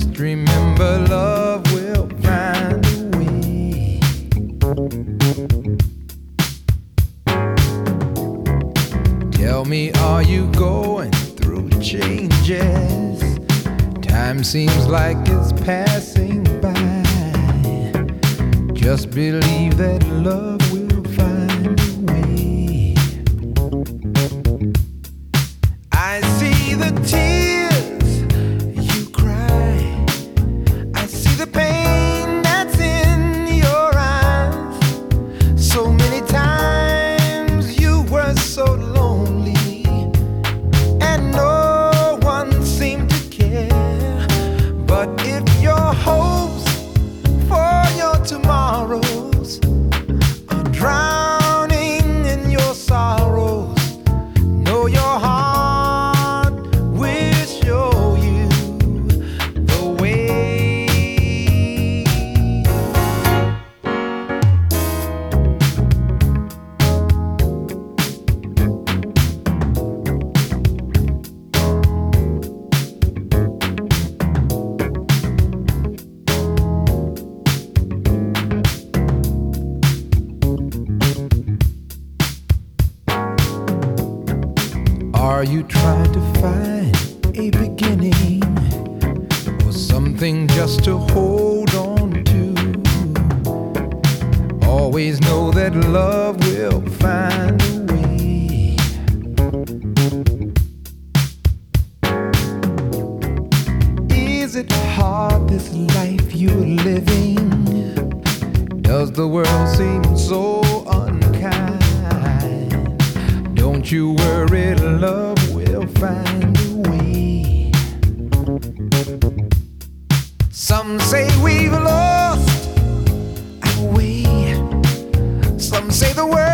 Just remember love will find a way. Tell me, are you going through changes? Time seems like it's passing by. Just believe that love will Are you trying to find a beginning or something just to hold on to? Always know that love will find a way. Is it hard this life you're living? Does the world seem so unkind? Don't you worry, love will find a way. Some say we've lost our way. Some say the world